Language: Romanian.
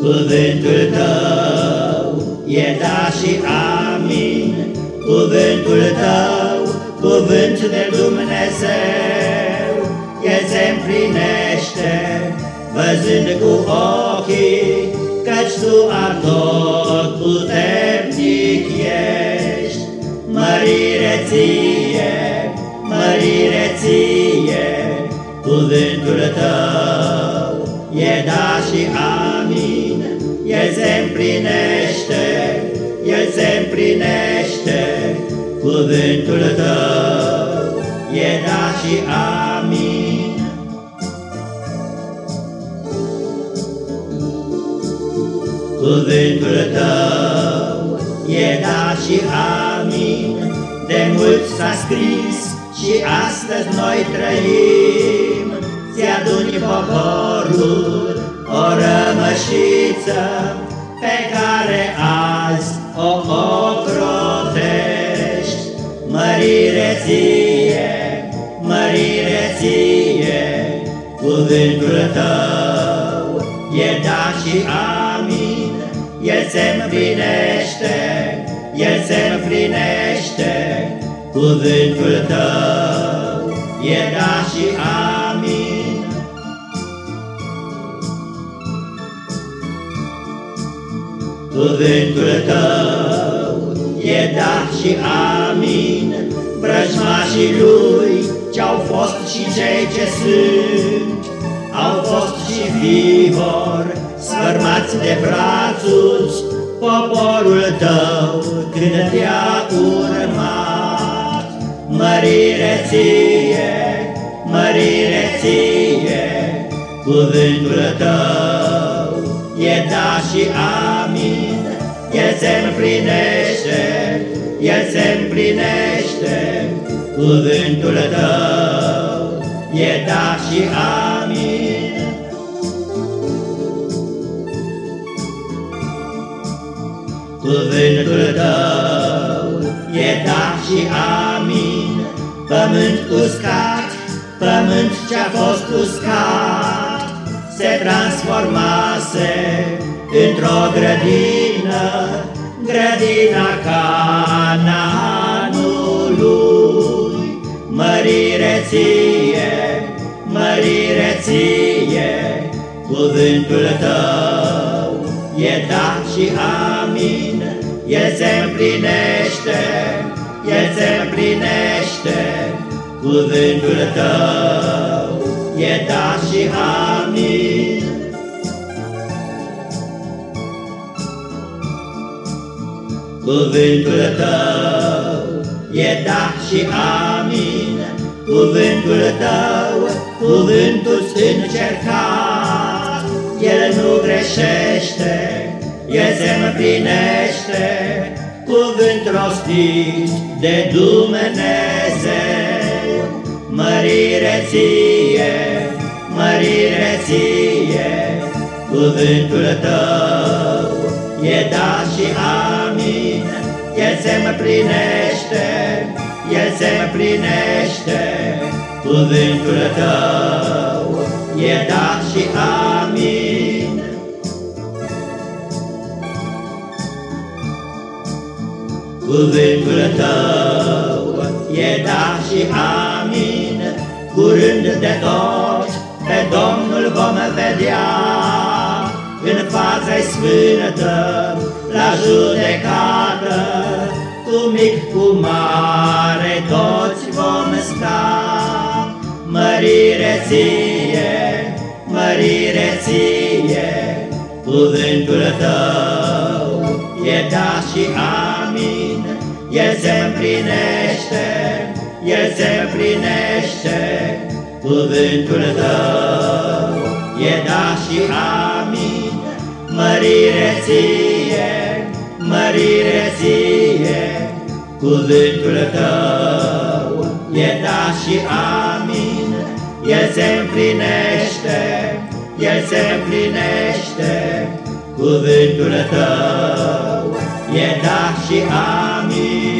Cuvântul tău e da și amin, Cuvântul tău, cuvânt de Dumnezeu, El se împlinește, văzând cu ochii, Căci tu tot puternic ești. Mărire ție, mărire ție, Cuvântul tău e da și amin, El se împlinește, El se împlinește, Cuvântul tău e da și amin. Cuvântul tău e da și amin, de mult s-a scris și astăzi noi trăim. Ți-aduni poporul o rămășiță pe care azi o ocrotești. Mărire ție, mărire ție, cuvântul tău e da și amin. El se împlinește, El se împlinește, cuvântul tău e da și amin. Cuvântul tău e da și amin, Vrăjmașii lui ce-au fost și cei ce sunt, Au fost și vivor, sfărmați de brațuți, Poporul tău când te-a urmat. Mărire ție, mărire ție, Cuvântul tău e da și amin, El se împlinește, El se împlinește, Cuvântul tău e da și amin. Cuvântul tău e da și amin, Pământ uscat, pământ ce-a fost uscat, Se transformase într-o grădină, Grădina Canaanului. Mărire ție, mărire ție, Cuvântul tău e da și amin, El se împlinește, El se împlinește, Cuvântul tău e da și amin. Cuvântul tău e da și amin, Cuvântul tău, cuvântul încercat, El nu greșește, El se împlinește, Cuvânt rostit de Dumnezeu. Mărire ție, mărire ție, Cuvântul tău e da și amin, El se împlinește, El se împlinește, Cuvântul tău e da și amin. Cuvântul tău e da și amin, Curând de tot pe Domnul vom vedea, În fața sfântă, la judecată, Cu mic, cu mare, toți vom sta. Mărire ție, mărire ție, Cuvântul tău e da și amin, El se împlinește, El se împlinește, Cuvântul tău e da și amin. Mărire ție, mărire ție, Cuvântul tău e da și amin. El se împlinește, El se împlinește, Cuvântul tău e da și amin.